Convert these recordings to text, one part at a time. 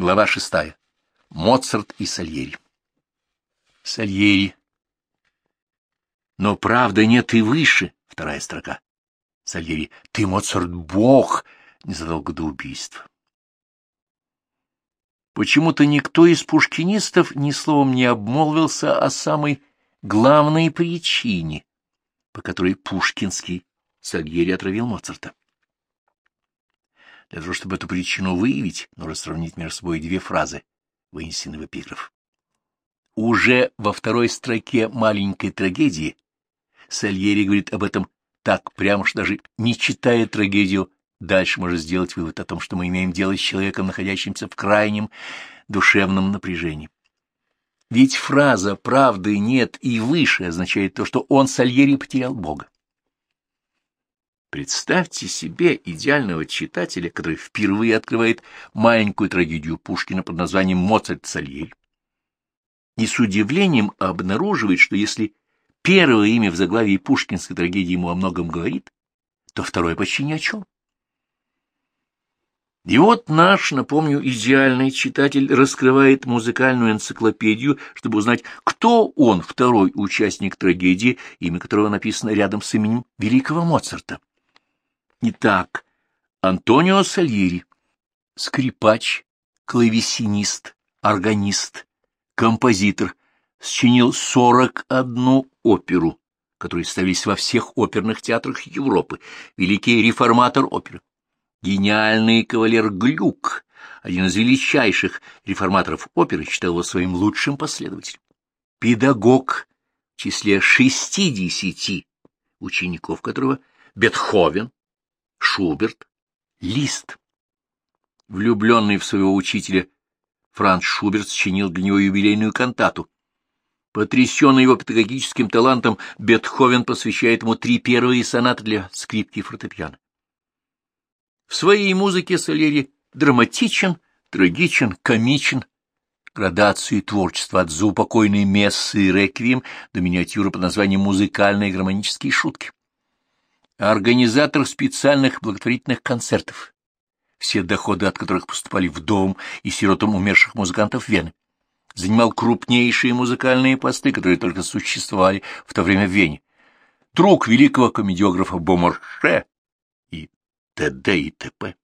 Глава шестая. Моцарт и Сальери. Сальери. Но правда нет и выше. Вторая строка. Сальери. Ты, Моцарт, бог, незадолго до убийства. Почему-то никто из пушкинистов ни словом не обмолвился о самой главной причине, по которой пушкинский Сальери отравил Моцарта. Для того, чтобы эту причину выявить, нужно сравнить между собой две фразы, вынесенные в эпиграф. Уже во второй строке маленькой трагедии Сальери говорит об этом так прямо, что даже не читая трагедию, дальше можно сделать вывод о том, что мы имеем дело с человеком, находящимся в крайнем душевном напряжении. Ведь фраза «правды нет» и «выше» означает то, что он Сальери потерял Бога. Представьте себе идеального читателя, который впервые открывает маленькую трагедию Пушкина под названием «Моцарт Сальери» и с удивлением обнаруживает, что если первое имя в заглавии пушкинской трагедии ему о многом говорит, то второе почти ни о чем. И вот наш, напомню, идеальный читатель раскрывает музыкальную энциклопедию, чтобы узнать, кто он, второй участник трагедии, имя которого написано рядом с именем великого Моцарта. Итак, Антонио Сальери, скрипач, клавесинист, органист, композитор, сочинил 41 оперу, которые ставились во всех оперных театрах Европы, великий реформатор оперы. Гениальный кавалер Глюк, один из величайших реформаторов оперы, считал его своим лучшим последователем. Педагог в числе шестидесяти учеников которого Бетховен, Шуберт, Лист. Влюбленный в своего учителя, Франц Шуберт сочинил для него юбилейную кантату. Потрясенный его педагогическим талантом, Бетховен посвящает ему три первые сонаты для скрипки и фортепиано. В своей музыке Сальери драматичен, трагичен, комичен, градацию творчества от заупокойной мессы и реквием до миниатюры под названием «Музыкальные гармонические шутки» организатор специальных благотворительных концертов, все доходы от которых поступали в дом и сиротам умерших музыкантов Вены. Занимал крупнейшие музыкальные посты, которые только существовали в то время в Вене. Друг великого комедиографа Бомарше и т.д. и т.п.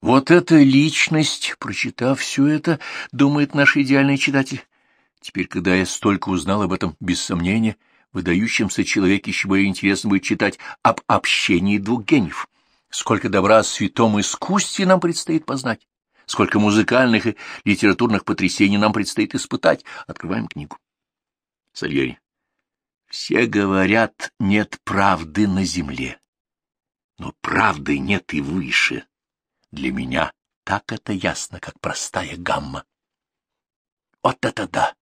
Вот эта личность, прочитав все это, думает наш идеальный читатель. Теперь, когда я столько узнал об этом, без сомнения, — выдающемся человеке еще более интересно будет читать об общении двух гениев. Сколько добра о святом искусстве нам предстоит познать, сколько музыкальных и литературных потрясений нам предстоит испытать. Открываем книгу. Сальери. Все говорят, нет правды на земле, но правды нет и выше. Для меня так это ясно, как простая гамма. Вот это да!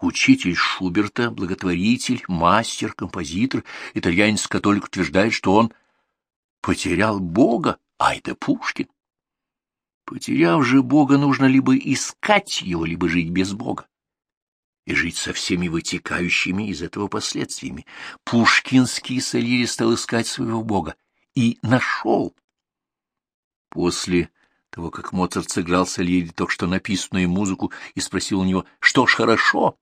Учитель Шуберта, благотворитель, мастер, композитор, итальянец-католик утверждает, что он потерял Бога, а это Пушкин. Потеряв же Бога, нужно либо искать его, либо жить без Бога. И жить со всеми вытекающими из этого последствиями. Пушкинский Сальери стал искать своего Бога и нашел. После того, как Моцарт сыграл Сальери только что написанную музыку и спросил у него, что ж, хорошо,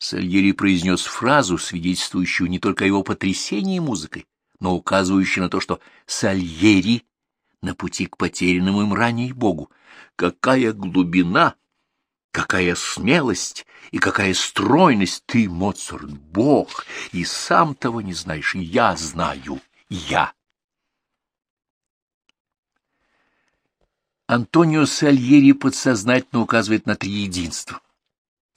Сальери произнес фразу, свидетельствующую не только о его потрясении музыкой, но указывающую на то, что Сальери на пути к потерянному им ранее Богу. Какая глубина, какая смелость и какая стройность! Ты, Моцарт, Бог, и сам того не знаешь, и я знаю, я. Антонио Сальери подсознательно указывает на три единства.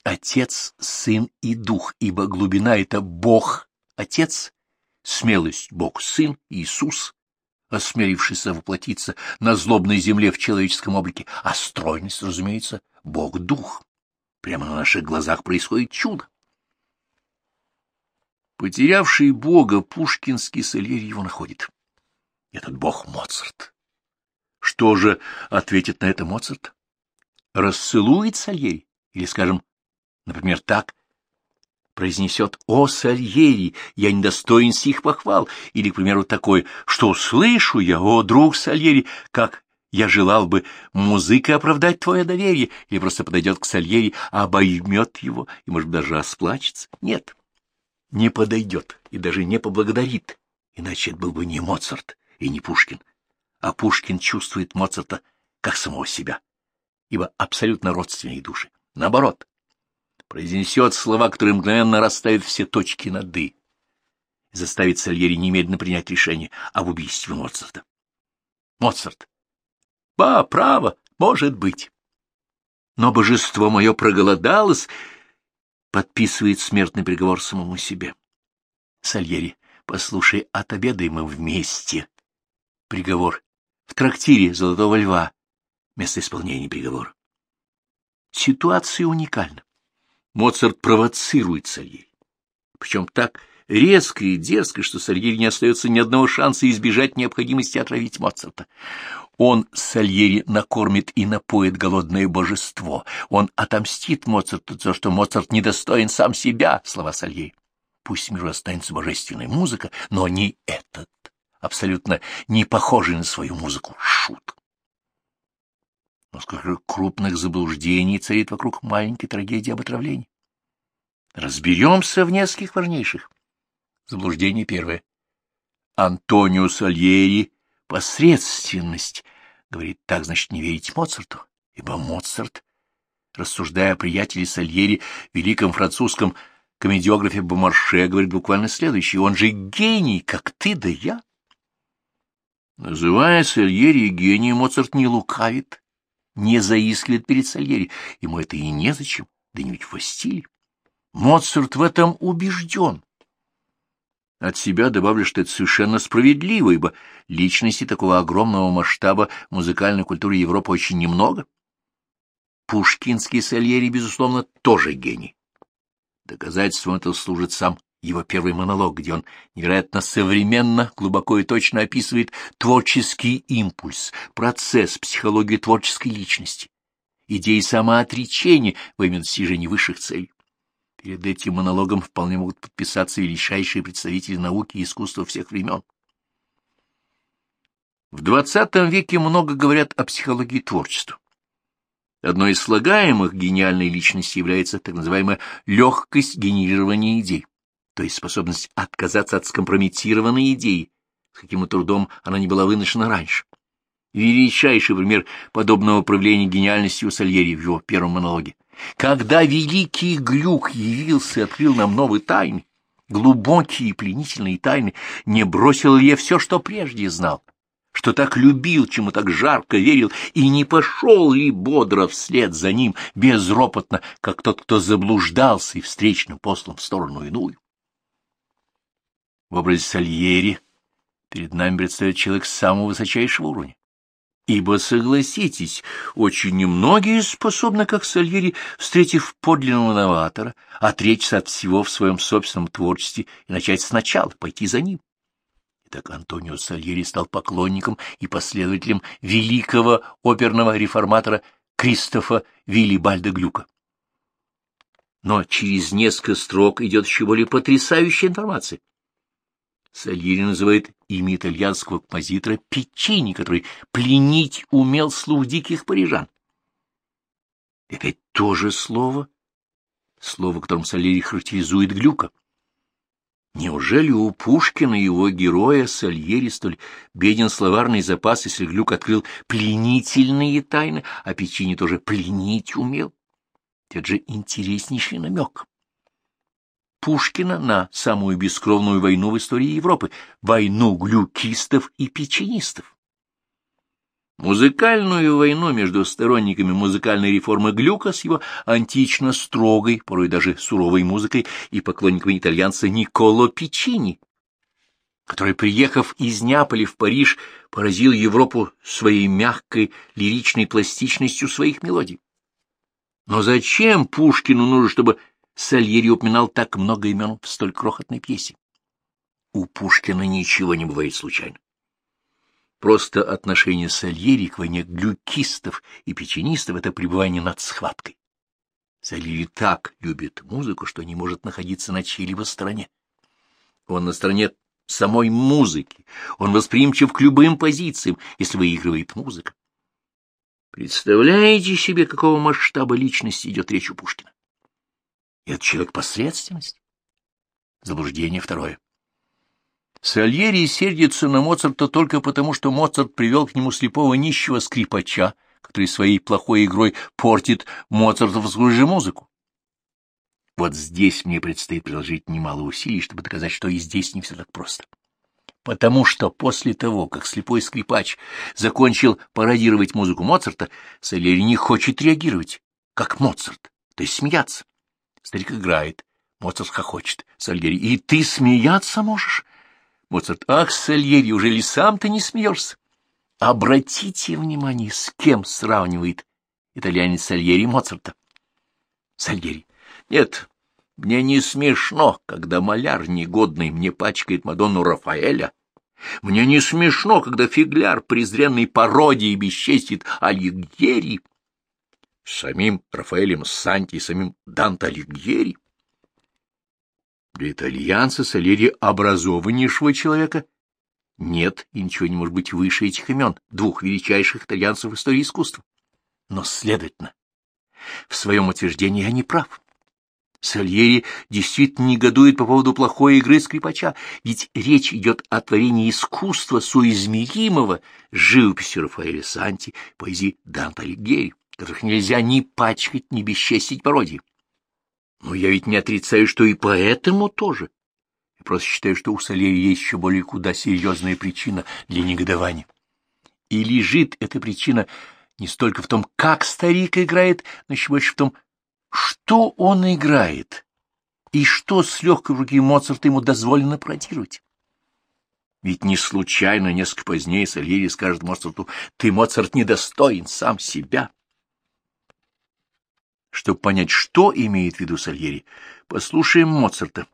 Отец, Сын и Дух, ибо глубина — это Бог, Отец, смелость — Бог, Сын, Иисус, осмелившийся воплотиться на злобной земле в человеческом облике, а стройность, разумеется, Бог — Дух. Прямо на наших глазах происходит чудо. Потерявший Бога, пушкинский Сальери его находит. Этот Бог Моцарт. Что же ответит на это Моцарт? Расцелует Сальери? Или, скажем, Например, так произнесет «О, Сальери, я недостоин сих похвал», или, к примеру, такой «Что слышу я, о, друг Сальери, как Я желал бы музыкой оправдать твое доверие, или просто подойдет к Сальери, обоймет его и, может, даже расплачется. Нет, не подойдет и даже не поблагодарит, иначе это был бы не Моцарт и не Пушкин. А Пушкин чувствует Моцарта как самого себя, ибо абсолютно родственные души. Наоборот, произнесет слова, которые мгновенно расставят все точки над «и», заставит Сальери немедленно принять решение об убийстве Моцарта. Моцарт Ба, право, может быть. Но божество мое проголодалось, подписывает смертный приговор самому себе. Сальери, послушай, отобедаем мы вместе. Приговор. В трактире Золотого Льва. Место исполнения приговора. Ситуация уникальна. Моцарт провоцирует Сальери. Причем так резко и дерзко, что Сальери не остается ни одного шанса избежать необходимости отравить Моцарта. Он, Сальери, накормит и напоит голодное божество. Он отомстит Моцарту за то, что Моцарт недостоин сам себя, слова Сальери. Пусть миру останется божественная музыка, но не этот, абсолютно не похожий на свою музыку, шут. Но сколько крупных заблуждений царит вокруг маленькой трагедии об отравлении. Разберемся в нескольких важнейших. Заблуждение первое. Антонио Сальери — посредственность. Говорит, так значит не верить Моцарту, ибо Моцарт, рассуждая о приятеле Сальери, великом французском комедиографе Бомарше, говорит буквально следующее. Он же гений, как ты да я. Называя Сальери гением, Моцарт не лукавит, не заискивает перед Сальери. Ему это и незачем, да не ведь в стиле. Моцарт в этом убежден. От себя добавлю, что это совершенно справедливо, ибо личностей такого огромного масштаба музыкальной культуры Европы очень немного. Пушкинский Сальери, безусловно, тоже гений. Доказательством этого служит сам его первый монолог, где он невероятно современно, глубоко и точно описывает творческий импульс, процесс, психологию творческой личности, идеи самоотречения во имя достижения высших целей. Перед этим монологом вполне могут подписаться величайшие представители науки и искусства всех времен. В XX веке много говорят о психологии творчества. Одной из слагаемых гениальной личности является так называемая легкость генерирования идей, то есть способность отказаться от скомпрометированной идеи, с каким трудом она не была выношена раньше. Величайший пример подобного проявления гениальности у Сальери в его первом монологе. Когда великий Глюк явился и открыл нам новые тайны, глубокие и пленительные тайны, не бросил ли я все, что прежде знал, что так любил, чему так жарко верил, и не пошел ли бодро вслед за ним, безропотно, как тот, кто заблуждался и встречным послом в сторону иную? В образе Сальери перед нами предстоит человек самого высочайшего уровня. Ибо, согласитесь, очень немногие способны, как Сальери, встретив подлинного новатора, отречься от всего в своем собственном творчестве и начать сначала, пойти за ним. Итак, Антонио Сальери стал поклонником и последователем великого оперного реформатора Кристофа Виллибальда Глюка. Но через несколько строк идет еще более потрясающая информация. Сальери называет имя итальянского композитора Печини, который пленить умел слух диких парижан. И опять то же слово, слово, которым Сальери характеризует Глюка. Неужели у Пушкина и его героя Сальери столь беден словарный запас, если Глюк открыл пленительные тайны, а Печини тоже пленить умел? Это же интереснейший намек. Пушкина на самую бескровную войну в истории Европы — войну глюкистов и печенистов. Музыкальную войну между сторонниками музыкальной реформы Глюка с его антично строгой, порой даже суровой музыкой и поклонниками итальянца Николо Пичини, который, приехав из Неаполя в Париж, поразил Европу своей мягкой лиричной пластичностью своих мелодий. Но зачем Пушкину нужно, чтобы Сальери упоминал так много имен в столь крохотной пьесе. У Пушкина ничего не бывает случайно. Просто отношение Сальери к войне глюкистов и печенистов — это пребывание над схваткой. Сальери так любит музыку, что не может находиться на чьей-либо стороне. Он на стороне самой музыки, он восприимчив к любым позициям, если выигрывает музыка. Представляете себе, какого масштаба личности идет речь у Пушкина? Это человек посредственность. Заблуждение второе. Сальери сердится на Моцарта только потому, что Моцарт привел к нему слепого нищего скрипача, который своей плохой игрой портит моцартовскую же музыку. Вот здесь мне предстоит приложить немало усилий, чтобы доказать, что и здесь не все так просто. Потому что после того, как слепой скрипач закончил пародировать музыку Моцарта, Сальери не хочет реагировать, как Моцарт, то есть смеяться. Старик играет, Моцарт хохочет, Сальери, и ты смеяться можешь? Моцарт, ах, Сальери, уже ли сам ты не смеешься? Обратите внимание, с кем сравнивает итальянец Сальери Моцарта. Сальери, нет, мне не смешно, когда маляр негодный мне пачкает Мадонну Рафаэля. Мне не смешно, когда фигляр презренной пародии бесчестит Альгьери. Самим Рафаэлем Санти и самим Данте Альгьери. Для итальянца Сальери образованнейшего человека нет и ничего не может быть выше этих имен, двух величайших итальянцев в истории искусства. Но, следовательно, в своем утверждении я не прав. Сальери действительно негодует по поводу плохой игры скрипача, ведь речь идет о творении искусства соизмеримого с Рафаэля Санти, поэзии Данте Алигьери, которых нельзя ни пачкать, ни бесчестить пародии. Но я ведь не отрицаю, что и поэтому тоже. Я просто считаю, что у Сальери есть еще более куда серьезная причина для негодования. И лежит эта причина не столько в том, как старик играет, но еще больше в том, что он играет и что с легкой руки Моцарта ему дозволено пародировать. Ведь не случайно несколько позднее Сальери скажет Моцарту, «Ты, Моцарт, недостоин сам себя». Чтобы понять, что имеет в виду Сальери, послушаем Моцарта.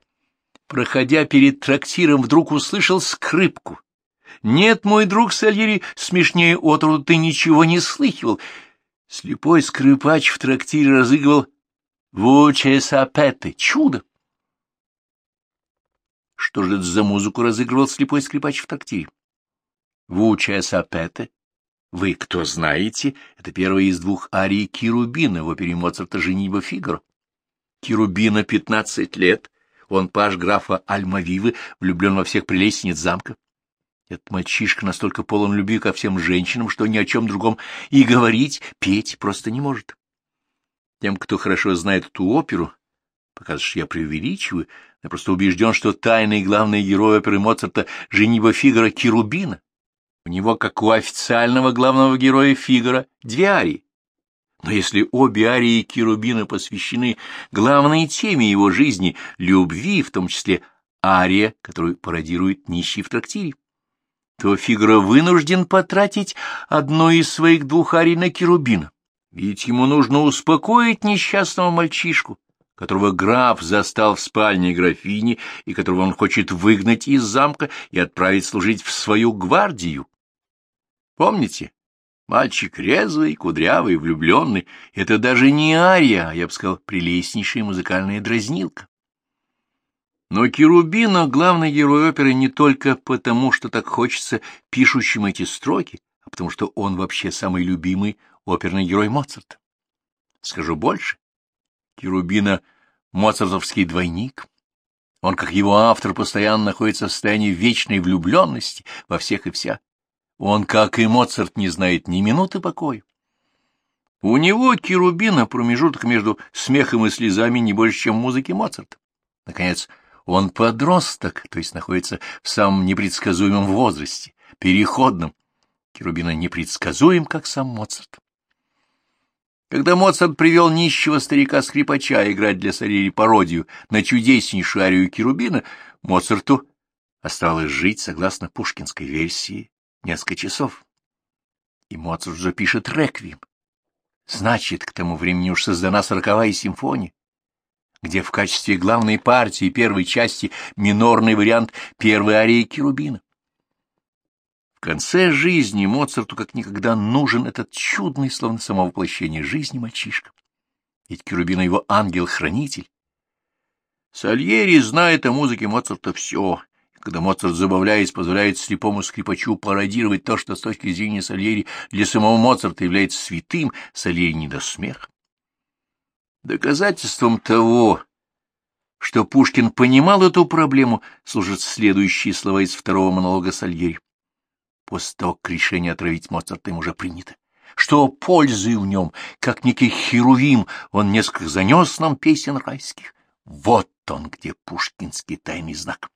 Проходя перед трактиром, вдруг услышал скрипку. «Нет, мой друг Сальери, смешнее отроду ты ничего не слыхивал». Слепой скрипач в трактире разыгрывал «Вуче сапеты» — чудо! Что же это за музыку разыгрывал слепой скрипач в трактире? «Вуче сапеты» Вы, кто знаете, это первая из двух арий Кирубина в опере Моцарта «Женитьба Фигаро». Кирубина пятнадцать лет, он паж графа Альмавивы, влюблен во всех прелестниц замка. Этот мальчишка настолько полон любви ко всем женщинам, что ни о чем другом и говорить, петь просто не может. Тем, кто хорошо знает эту оперу, что я преувеличиваю, я просто убежден, что тайный главный герой оперы Моцарта — «Женитьба Фигара» Кирубина. У него, как у официального главного героя Фигара, две арии. Но если обе арии Кирубина посвящены главной теме его жизни — любви, в том числе ария, которую пародирует нищий в трактире, то Фигара вынужден потратить одну из своих двух арий на Кирубина. Ведь ему нужно успокоить несчастного мальчишку, которого граф застал в спальне графини и которого он хочет выгнать из замка и отправить служить в свою гвардию. Помните? Мальчик резвый, кудрявый, влюбленный. Это даже не ария, а, я бы сказал, прелестнейшая музыкальная дразнилка. Но Керубина — главный герой оперы не только потому, что так хочется пишущим эти строки, а потому что он вообще самый любимый оперный герой Моцарта. Скажу больше. Керубина — моцартовский двойник. Он, как его автор, постоянно находится в состоянии вечной влюбленности во всех и вся. Он, как и Моцарт, не знает ни минуты покоя. У него, Керубина, промежуток между смехом и слезами не больше, чем в музыке Моцарта. Наконец, он подросток, то есть находится в самом непредсказуемом возрасте, переходном. Керубина непредсказуем, как сам Моцарт. Когда Моцарт привел нищего старика-скрипача играть для Сальери пародию на чудеснейшую арию Керубина, Моцарту осталось жить, согласно пушкинской версии, несколько часов. И Моцарт уже пишет реквием. Значит, к тому времени уж создана сороковая симфония, где в качестве главной партии первой части минорный вариант первой арии Керубина. В конце жизни Моцарту как никогда нужен этот чудный, словно самовоплощение жизни мальчишка. Ведь Керубина его ангел-хранитель. Сальери знает о музыке Моцарта все, когда Моцарт, забавляясь, позволяет слепому скрипачу пародировать то, что с точки зрения Сальери для самого Моцарта является святым, Сальери не до смеха. Доказательством того, что Пушкин понимал эту проблему, служат следующие слова из второго монолога Сальери. После того, как решение отравить Моцарта им уже принято. Что пользы в нем, как некий херувим, он несколько занес нам песен райских. Вот он, где пушкинский тайный знак.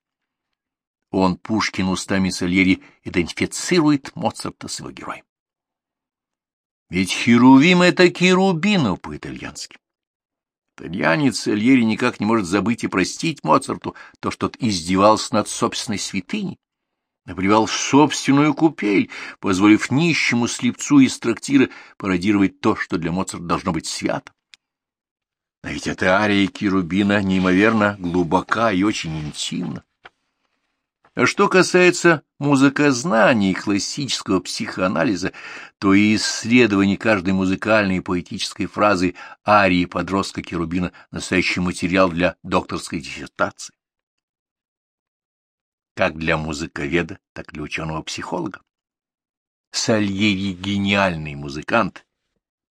Он, Пушкин, устами Сальери, идентифицирует Моцарта с его героем. Ведь херувим — это керубину по-итальянски. Итальянец Сальери никак не может забыть и простить Моцарту то, что тот издевался над собственной святыней, напривал в собственную купель, позволив нищему слепцу из трактира пародировать то, что для Моцарта должно быть свято. Но ведь эта ария Керубина неимоверно глубока и очень интимна. А что касается музыкознаний и классического психоанализа, то и исследование каждой музыкальной и поэтической фразы арии подростка Керубина — настоящий материал для докторской диссертации. Как для музыковеда, так и для ученого-психолога. Сальери — гениальный музыкант,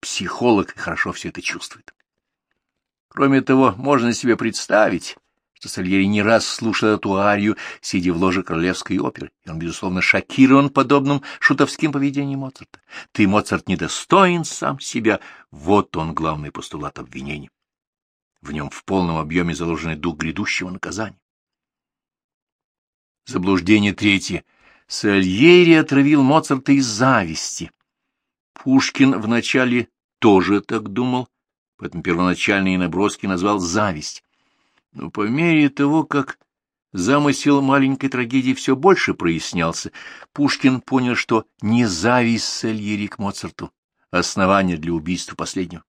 психолог и хорошо все это чувствует. Кроме того, можно себе представить, что Сальери не раз слушал эту арию, сидя в ложе королевской оперы, и он, безусловно, шокирован подобным шутовским поведением Моцарта. Ты, Моцарт, недостоин сам себя. Вот он, главный постулат обвинения. В нем в полном объеме заложен дух грядущего наказания. Заблуждение третье. Сальери отравил Моцарта из зависти. Пушкин вначале тоже так думал, поэтому первоначальные наброски назвал «зависть». Но по мере того, как замысел маленькой трагедии все больше прояснялся, Пушкин понял, что не зависть Сальери к Моцарту — основание для убийства последнего.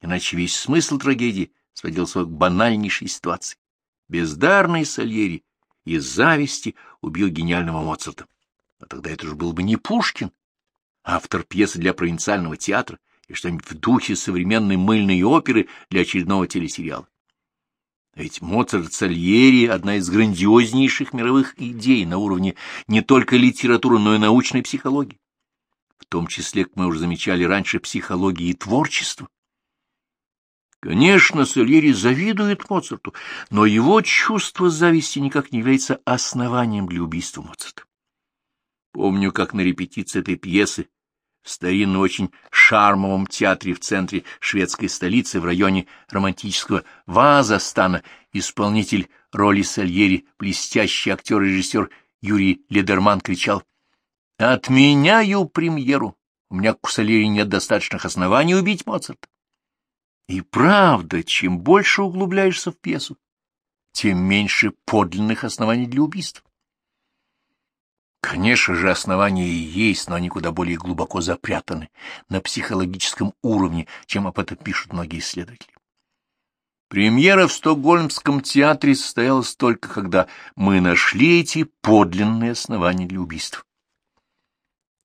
Иначе весь смысл трагедии сводился к банальнейшей ситуации. Бездарный Сальери из зависти убил гениального Моцарта. А тогда это же был бы не Пушкин, а автор пьесы для провинциального театра и что-нибудь в духе современной мыльной оперы для очередного телесериала. Ведь Моцарт Сальери — одна из грандиознейших мировых идей на уровне не только литературы, но и научной психологии. В том числе, как мы уже замечали раньше, психологии и творчества. Конечно, Сальери завидует Моцарту, но его чувство зависти никак не является основанием для убийства Моцарта. Помню, как на репетиции этой пьесы в старинном очень шармовом театре в центре шведской столицы в районе романтического Вазастана исполнитель роли Сальери, блестящий актер и режиссер Юрий Ледерман кричал «Отменяю премьеру! У меня к Сальери нет достаточных оснований убить Моцарта». И правда, чем больше углубляешься в пьесу, тем меньше подлинных оснований для убийства. Конечно же, основания есть, но они куда более глубоко запрятаны на психологическом уровне, чем об этом пишут многие исследователи. Премьера в Стокгольмском театре состоялась только когда мы нашли эти подлинные основания для убийства.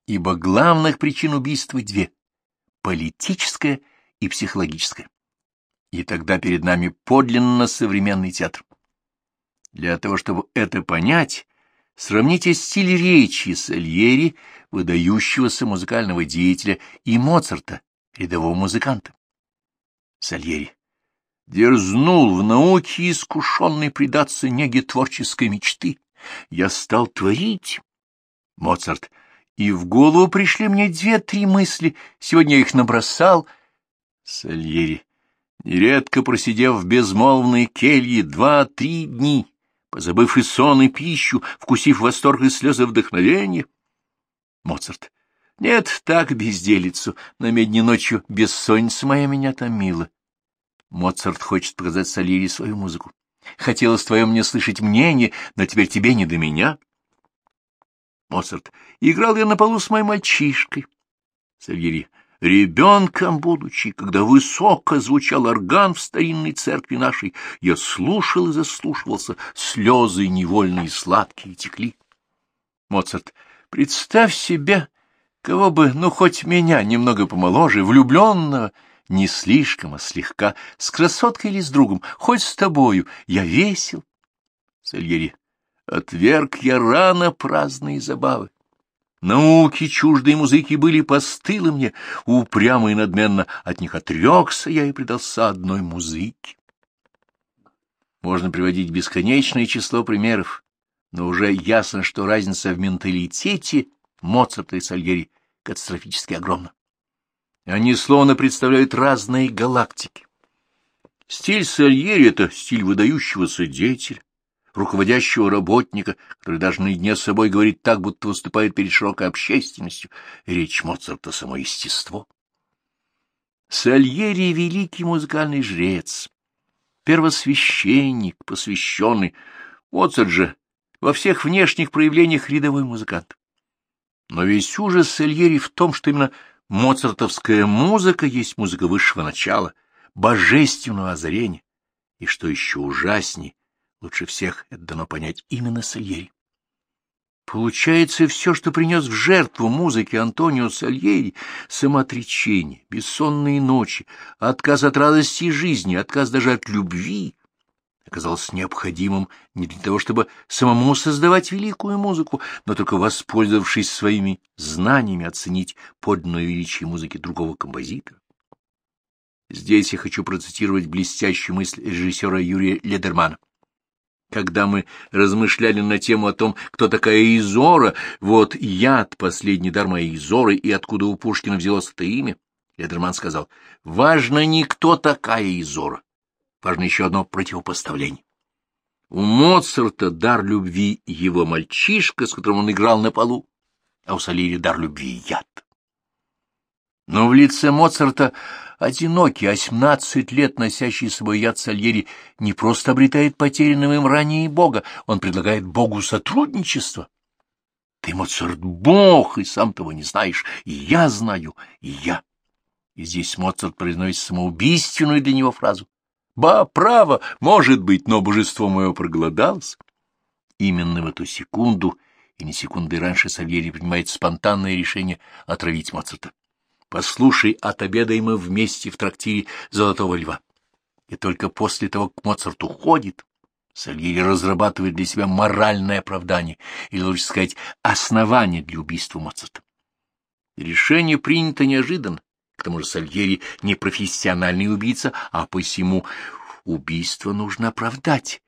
Ибо главных причин убийства две — политическая и психологическая. И тогда перед нами подлинно современный театр. Для того, чтобы это понять, Сравните стиль речи Сальери, выдающегося музыкального деятеля, и Моцарта, рядового музыканта. Сальери дерзнул в науке искушенный предаться неге творческой мечты. Я стал творить. Моцарт. И в голову пришли мне две-три мысли. Сегодня я их набросал. Сальери. Нередко просидев в безмолвной келье два-три дни, позабывший сон и пищу, вкусив восторг и слезы вдохновения. Моцарт. Нет, так безделицу, на медне ночью бессонница моя меня томила. Моцарт хочет показать Сальери свою музыку. Хотелось твое мне слышать мнение, но теперь тебе не до меня. Моцарт. Играл я на полу с моим мальчишкой. Сальери. Ребенком будучи, когда высоко звучал орган в старинной церкви нашей, я слушал и заслушивался, слезы невольные сладкие текли. Моцарт, представь себе, кого бы, ну, хоть меня немного помоложе, влюбленного, не слишком, а слегка, с красоткой или с другом, хоть с тобою, я весел. Сальери, Отверг я рано праздные забавы. Науки чуждой музыки были постылы мне, упрямо и надменно от них отрекся я и предался одной музыке. Можно приводить бесконечное число примеров, но уже ясно, что разница в менталитете Моцарта и Сальери катастрофически огромна. Они словно представляют разные галактики. Стиль Сальери — это стиль выдающегося деятеля, руководящего работника, который даже наедине с собой говорит так, будто выступает перед широкой общественностью. Речь Моцарта — само естество. Сальери — великий музыкальный жрец, первосвященник, посвященный. Моцарт же во всех внешних проявлениях рядовой музыкант. Но весь ужас Сальери в том, что именно моцартовская музыка есть музыка высшего начала, божественного озарения, и, что еще ужасней, Лучше всех это дано понять именно Сальери. Получается, все, что принес в жертву музыке Антонио Сальери, самоотречение, бессонные ночи, отказ от радости жизни, отказ даже от любви, оказалось необходимым не для того, чтобы самому создавать великую музыку, но только воспользовавшись своими знаниями оценить подлинное величие музыки другого композитора. Здесь я хочу процитировать блестящую мысль режиссера Юрия Ледермана когда мы размышляли на тему о том, кто такая Изора, вот яд, последний дар моей Изоры, и откуда у Пушкина взялось это имя, Ледерман сказал, важно не кто такая Изора, важно еще одно противопоставление. У Моцарта дар любви его мальчишка, с которым он играл на полу, а у Салири дар любви яд. Но в лице Моцарта одинокий, семнадцать лет носящий с собой яд Сальери не просто обретает потерянного им ранее Бога, он предлагает Богу сотрудничество. Ты, Моцарт, Бог, и сам того не знаешь, и я знаю, и я. И здесь Моцарт произносит самоубийственную для него фразу. «Ба, право, может быть, но божество мое проголодалось». Именно в эту секунду, и не секунды раньше, Сальери принимает спонтанное решение отравить Моцарта. Послушай, отобедаем мы вместе в трактире «Золотого льва». И только после того, как Моцарт уходит, Сальери разрабатывает для себя моральное оправдание, или, лучше сказать, основание для убийства Моцарта. Решение принято неожиданно. К тому же Сальери не профессиональный убийца, а посему убийство нужно оправдать.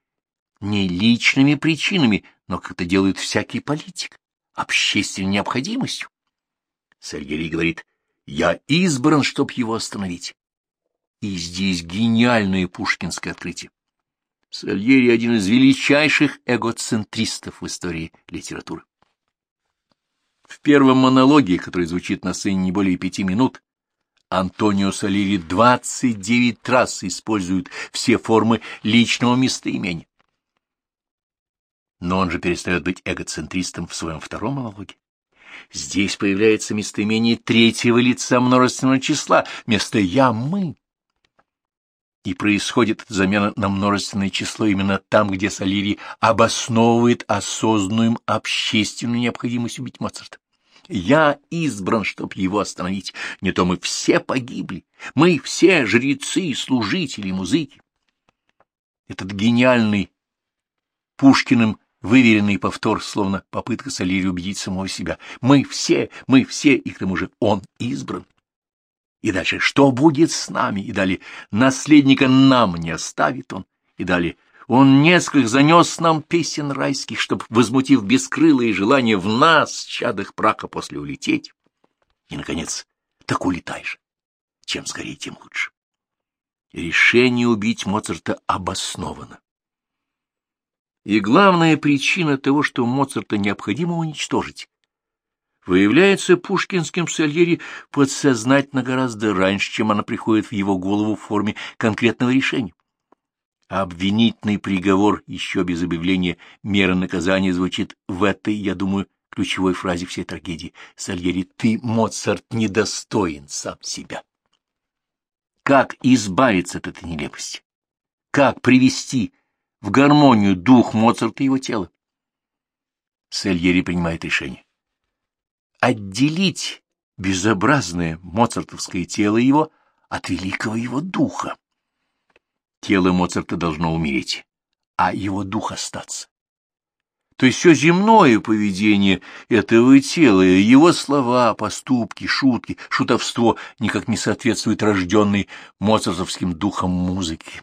Не личными причинами, но как это делает всякий политик, общественной необходимостью. Сальери говорит, я избран, чтоб его остановить. И здесь гениальное пушкинское открытие. Сальери — один из величайших эгоцентристов в истории литературы. В первом монологе, который звучит на сцене не более пяти минут, Антонио двадцать девять раз использует все формы личного местоимения. Но он же перестает быть эгоцентристом в своем втором монологе. Здесь появляется местоимение третьего лица множественного числа, вместо «я» — «мы». И происходит замена на множественное число именно там, где Салири обосновывает осознанную общественную необходимость убить Моцарта. Я избран, чтоб его остановить. Не то мы все погибли. Мы все жрецы, служители музыки. Этот гениальный Пушкиным выверенный повтор, словно попытка Сальери убедить самого себя. Мы все, мы все, и к тому же он избран. И дальше, что будет с нами? И далее, наследника нам не оставит он. И далее, он несколько занес нам песен райских, чтоб, возмутив бескрылые желания в нас, чадах праха, после улететь. И, наконец, так улетаешь. Чем скорее, тем лучше. Решение убить Моцарта обосновано. И главная причина того, что Моцарта необходимо уничтожить, выявляется пушкинским Сальери подсознательно гораздо раньше, чем она приходит в его голову в форме конкретного решения. Обвинительный приговор еще без объявления меры наказания звучит в этой, я думаю, ключевой фразе всей трагедии. Сальери, ты, Моцарт, недостоин сам себя. Как избавиться от этой нелепости? Как привести в гармонию дух Моцарта и его тело. Сальери принимает решение. Отделить безобразное моцартовское тело его от великого его духа. Тело Моцарта должно умереть, а его дух остаться. то есть все земное поведение этого тела, его слова, поступки, шутки, шутовство никак не соответствует рожденной моцартовским духом музыки,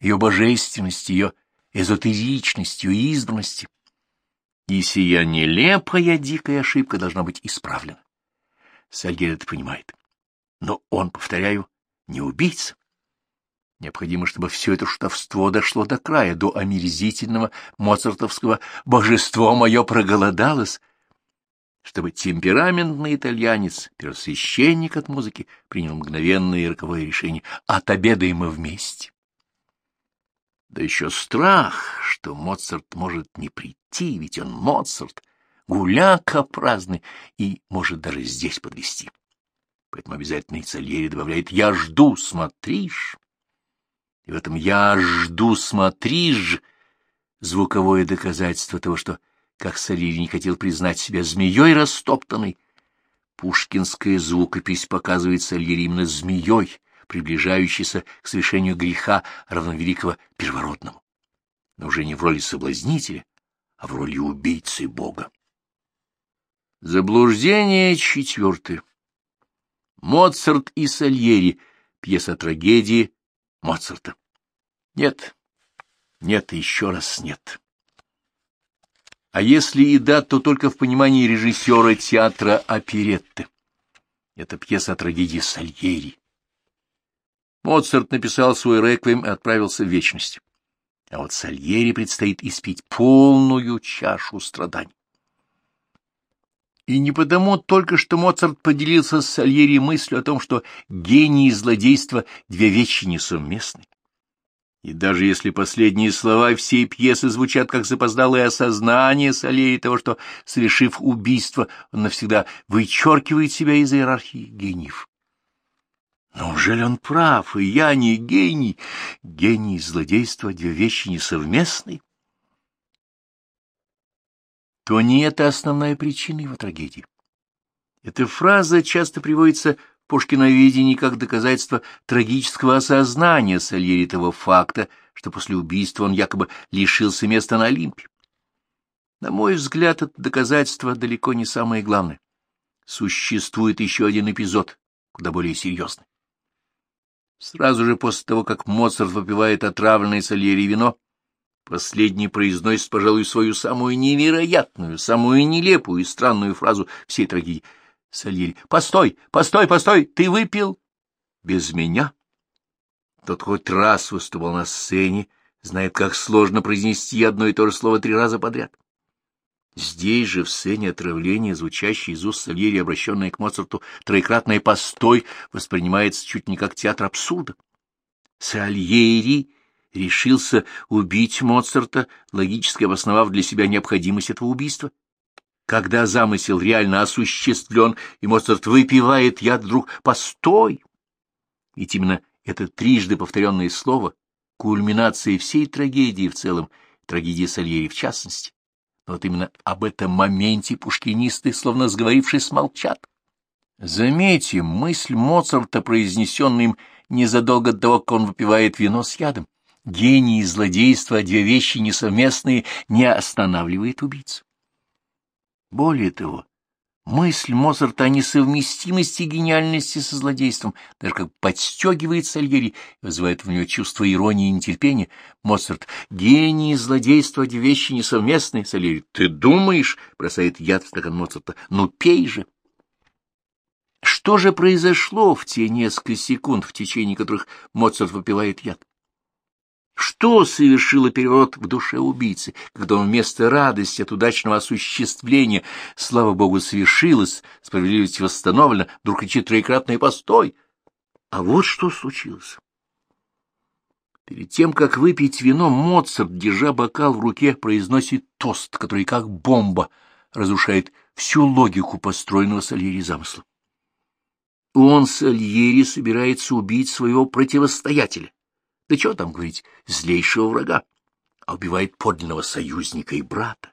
ее божественности, ее эзотеричности, ее избранности. И сия нелепая дикая ошибка должна быть исправлена. Сальгер это понимает. Но он, повторяю, не убийца. Необходимо, чтобы все это шутовство дошло до края, до омерзительного моцартовского «божество мое проголодалось», чтобы темпераментный итальянец, первосвященник от музыки, принял мгновенное и роковое решение «отобедаем мы вместе». Да еще страх, что Моцарт может не прийти, ведь он Моцарт, гуляка праздный, и может даже здесь подвести. Поэтому обязательно и Цальери добавляет «я жду, смотришь». И в этом «я жду, смотришь» звуковое доказательство того, что, как Сальери не хотел признать себя змеей растоптанной, пушкинская звукопись показывает Сальери именно змеей, приближающейся к совершению греха равновеликого первородному, но уже не в роли соблазнителя, а в роли убийцы Бога. Заблуждение четвертое. Моцарт и Сальери. Пьеса трагедии Моцарта. Нет, нет и еще раз нет. А если и да, то только в понимании режиссера театра оперетты. Это пьеса трагедии Сальери. Моцарт написал свой реквием и отправился в вечность. А вот Сальери предстоит испить полную чашу страданий. И не потому только, что Моцарт поделился с Сальери мыслью о том, что гений и злодейство — две вещи несовместны. И даже если последние слова всей пьесы звучат как запоздалое осознание Сальери того, что, совершив убийство, он навсегда вычеркивает себя из иерархии гениев. Но неужели он прав, и я не гений? Гений и злодейство — две вещи несовместные то не это основная причина его трагедии. Эта фраза часто приводится в Пушкиноведении как доказательство трагического осознания Сальери того факта, что после убийства он якобы лишился места на Олимпе. На мой взгляд, это доказательство далеко не самое главное. Существует еще один эпизод, куда более серьезный. Сразу же после того, как Моцарт выпивает отравленное Сальери вино, Последний произносит, пожалуй, свою самую невероятную, самую нелепую и странную фразу всей трагедии. Сальери. «Постой, постой, постой! Ты выпил?» «Без меня?» Тот хоть раз выступал на сцене, знает, как сложно произнести одно и то же слово три раза подряд. Здесь же, в сцене отравления, звучащей из уст Сальери, обращенной к Моцарту, троекратный постой воспринимается чуть не как театр абсурда. Сальери решился убить Моцарта, логически обосновав для себя необходимость этого убийства? Когда замысел реально осуществлен, и Моцарт выпивает яд вдруг «постой!» Ведь именно это трижды повторенное слово — кульминация всей трагедии в целом, трагедии Сальери в частности. Но вот именно об этом моменте пушкинисты, словно сговорившись, молчат. Заметим, мысль Моцарта, произнесенная им незадолго до того, как он выпивает вино с ядом, Гений и злодейство, две вещи несовместные, не останавливает убийцу. Более того, мысль Моцарта о несовместимости гениальности со злодейством даже как подстегивает Сальери вызывает в него чувство иронии и нетерпения. Моцарт — гений и злодейство, две вещи несовместные. Сальери — ты думаешь? — бросает яд в стакан Моцарта. — Ну, пей же! Что же произошло в те несколько секунд, в течение которых Моцарт выпивает яд? Что совершило переворот в душе убийцы, когда он вместо радости от удачного осуществления, слава богу, совершилось, справедливость восстановлена, вдруг кричит троекратный постой? А вот что случилось. Перед тем, как выпить вино, Моцарт, держа бокал в руке, произносит тост, который, как бомба, разрушает всю логику построенного Сальери замысла. Он, Сальери, собирается убить своего противостоятеля да чего там говорить, злейшего врага, а убивает подлинного союзника и брата.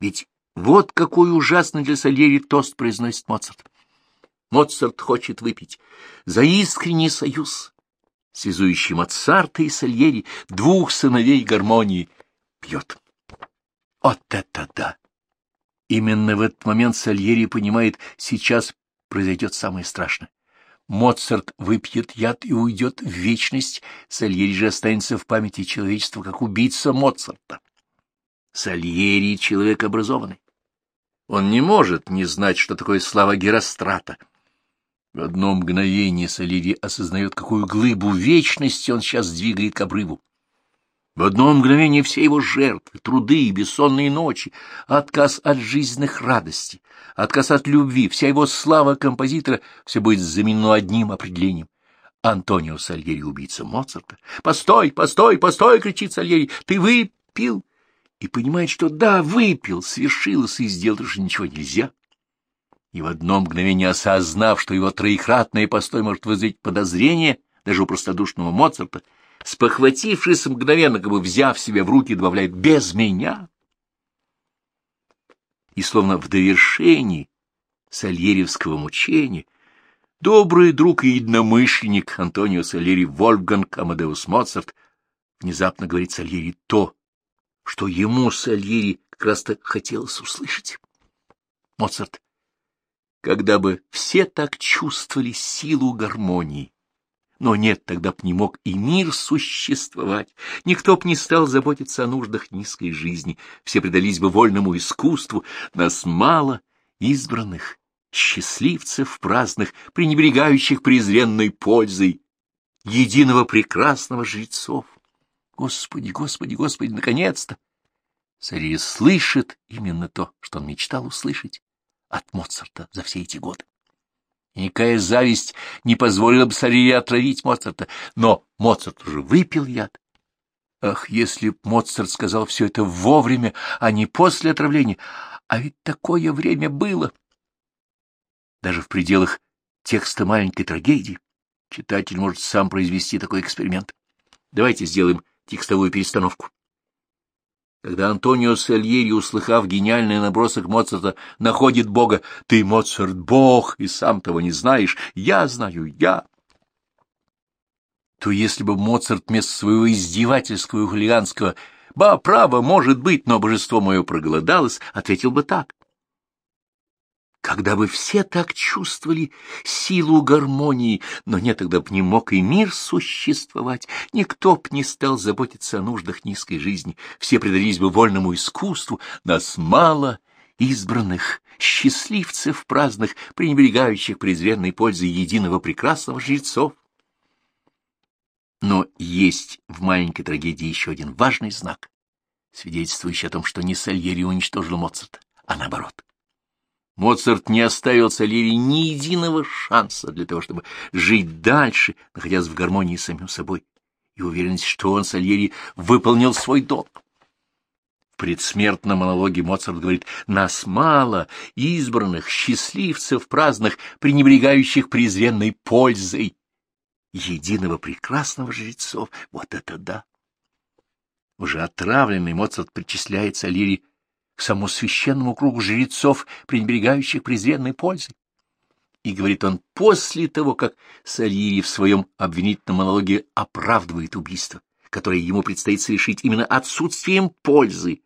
Ведь вот какой ужасный для Сальери тост произносит Моцарт. Моцарт хочет выпить за искренний союз, связующий Моцарта и Сальери, двух сыновей гармонии, пьет. Вот это да! Именно в этот момент Сальери понимает, сейчас произойдет самое страшное. Моцарт выпьет яд и уйдет в вечность, Сальери же останется в памяти человечества как убийца Моцарта. Сальери — человек образованный. Он не может не знать, что такое слава Герострата. В одно мгновение Сальери осознает, какую глыбу вечности он сейчас двигает к обрыву. В одно мгновение все его жертвы, труды и бессонные ночи, отказ от жизненных радостей, отказ от любви, вся его слава композитора — все будет заменено одним определением. Антонио Сальери — убийца Моцарта. «Постой, постой, постой!» — кричит Сальери. «Ты выпил!» И понимает, что да, выпил, свершилось, и сделать уже ничего нельзя. И в одно мгновение осознав, что его троекратный постой может вызвать подозрение даже у простодушного Моцарта, — спохватившись мгновенно, как бы взяв себя в руки, добавляет «без меня». И словно в довершении сальеревского мучения добрый друг и единомышленник Антонио Сальери Вольфганг Амадеус Моцарт внезапно говорит Сальери то, что ему Сальери как раз-то хотелось услышать. Моцарт, когда бы все так чувствовали силу гармонии, но нет, тогда б не мог и мир существовать. Никто б не стал заботиться о нуждах низкой жизни. Все предались бы вольному искусству. Нас мало избранных, счастливцев праздных, пренебрегающих презренной пользой, единого прекрасного жрецов. Господи, Господи, Господи, наконец-то! Царь слышит именно то, что он мечтал услышать от Моцарта за все эти годы. Никакая зависть не позволила бы Сальери отравить Моцарта, но Моцарт уже выпил яд. Ах, если б Моцарт сказал все это вовремя, а не после отравления, а ведь такое время было. Даже в пределах текста маленькой трагедии читатель может сам произвести такой эксперимент. Давайте сделаем текстовую перестановку. Когда Антонио Сальери, услыхав гениальный набросок Моцарта, находит Бога, «Ты, Моцарт, Бог, и сам того не знаешь, я знаю, я», то если бы Моцарт вместо своего издевательского и хулиганского «Ба, право, может быть, но божество мое проголодалось», ответил бы так когда бы все так чувствовали силу гармонии, но нет, тогда б не мог и мир существовать, никто б не стал заботиться о нуждах низкой жизни, все предались бы вольному искусству, нас мало избранных, счастливцев праздных, пренебрегающих презренной пользой единого прекрасного жрецов. Но есть в маленькой трагедии еще один важный знак, свидетельствующий о том, что не Сальери уничтожил Моцарта, а наоборот. Моцарт не оставил Сальери ни единого шанса для того, чтобы жить дальше, находясь в гармонии с самим собой, и уверенность, что он, Сальери, выполнил свой долг. В предсмертном монологе Моцарт говорит «Нас мало, избранных, счастливцев праздных, пренебрегающих презренной пользой, единого прекрасного жрецов». Вот это да! Уже отравленный Моцарт причисляет Сальери к самому священному кругу жрецов, пренебрегающих презренной пользой. И говорит он после того, как Сальери в своем обвинительном монологе оправдывает убийство, которое ему предстоит совершить именно отсутствием пользы,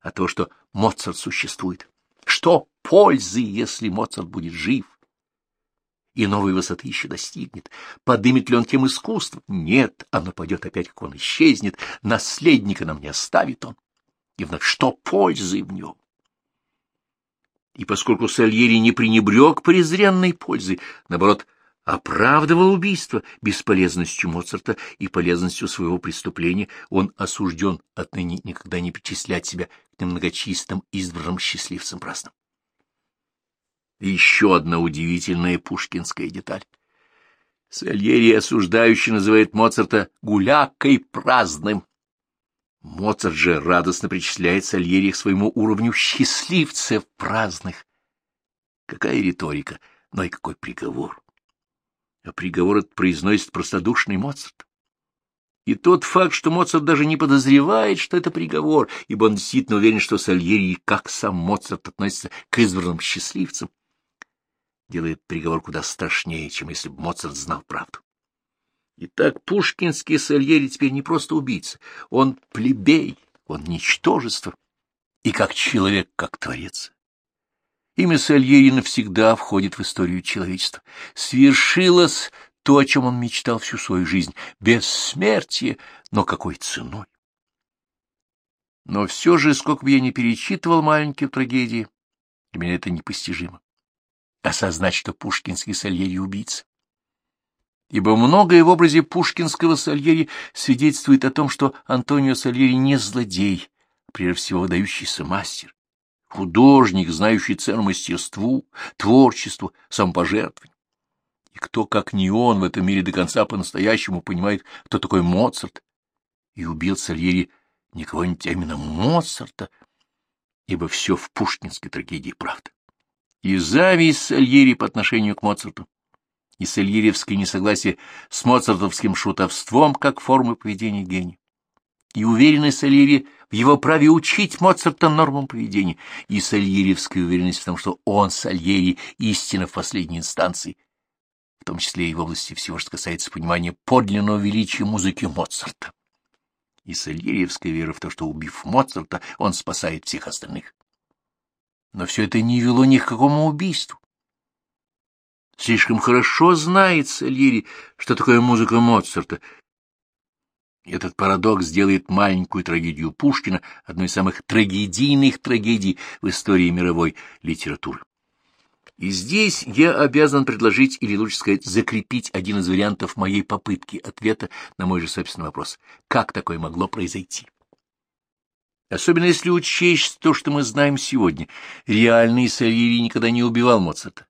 а то, что Моцарт существует. Что пользы, если Моцарт будет жив? И новой высоты еще достигнет. Подымет ли он тем искусство? Нет, оно пойдет опять, как он исчезнет. Наследника нам не оставит он и вновь что пользы в нем? И поскольку Сальери не пренебрег презренной пользой, наоборот, оправдывал убийство бесполезностью Моцарта и полезностью своего преступления, он осужден отныне никогда не причислять себя к немногочистым избранным счастливцам праздным. Еще одна удивительная пушкинская деталь. Сальери осуждающий называет Моцарта гулякой праздным. Моцарт же радостно причисляет Сальери к своему уровню счастливцев праздных. Какая риторика, но и какой приговор. А приговор этот произносит простодушный Моцарт. И тот факт, что Моцарт даже не подозревает, что это приговор, ибо он действительно уверен, что Сальери, как сам Моцарт, относится к избранным счастливцам, делает приговор куда страшнее, чем если бы Моцарт знал правду. Итак, пушкинский Сальери теперь не просто убийца, он плебей, он ничтожество. и как человек, как творец. Имя Сальери навсегда входит в историю человечества. Свершилось то, о чем он мечтал всю свою жизнь — бессмертие, но какой ценой? Но все же, сколько бы я ни перечитывал маленькие трагедии, для меня это непостижимо. Осознать, что пушкинский Сальери — убийца. Ибо многое в образе пушкинского Сальери свидетельствует о том, что Антонио Сальери не злодей, а прежде всего выдающийся мастер, художник, знающий цену мастерству, творчеству, самопожертвованию. И кто, как не он, в этом мире до конца по-настоящему понимает, кто такой Моцарт, и убил Сальери не кого-нибудь, а именно Моцарта, ибо все в пушкинской трагедии правда. И зависть Сальери по отношению к Моцарту, и сальеревское несогласие с моцартовским шутовством как формы поведения гения, и уверенность Сальери в его праве учить Моцарта нормам поведения, и сальеревская уверенность в том, что он, Сальери, истина в последней инстанции, в том числе и в области всего, что касается понимания подлинного величия музыки Моцарта и сальерьевская вера в то, что, убив Моцарта, он спасает всех остальных. Но все это не вело ни к какому убийству. Слишком хорошо знает Сальери, что такое музыка Моцарта. Этот парадокс делает маленькую трагедию Пушкина одной из самых трагедийных трагедий в истории мировой литературы. И здесь я обязан предложить, или лучше сказать, закрепить один из вариантов моей попытки ответа на мой же собственный вопрос. Как такое могло произойти? Особенно если учесть то, что мы знаем сегодня. Реальный Сальери никогда не убивал Моцарта.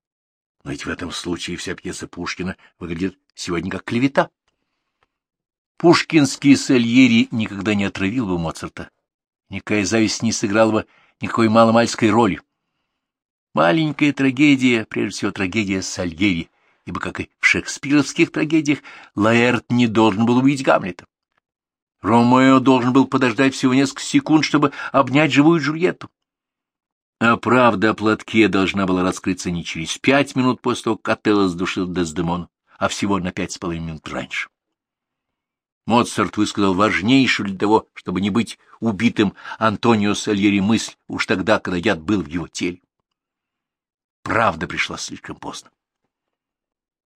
Но ведь в этом случае вся пьеса Пушкина выглядит сегодня как клевета. Пушкинский Сальери никогда не отравил бы Моцарта. Никакая зависть не сыграла бы никакой маломальской роли. Маленькая трагедия, прежде всего трагедия Сальери, ибо, как и в шекспировских трагедиях, Лаэрт не должен был убить Гамлета. Ромео должен был подождать всего несколько секунд, чтобы обнять живую Джульетту. А правда о платке должна была раскрыться не через пять минут после того, как Отелло сдушил Дездемону, а всего на пять с половиной минут раньше. Моцарт высказал важнейшую для того, чтобы не быть убитым Антонио Сальери мысль уж тогда, когда яд был в его теле правда пришла слишком поздно.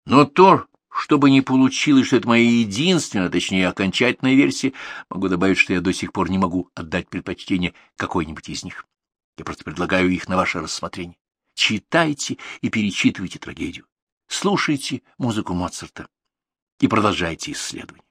Но то, чтобы не получилось, что это моя единственная, точнее, окончательная версия, могу добавить, что я до сих пор не могу отдать предпочтение какой-нибудь из них. Я просто предлагаю их на ваше рассмотрение. Читайте и перечитывайте трагедию. Слушайте музыку Моцарта и продолжайте исследование.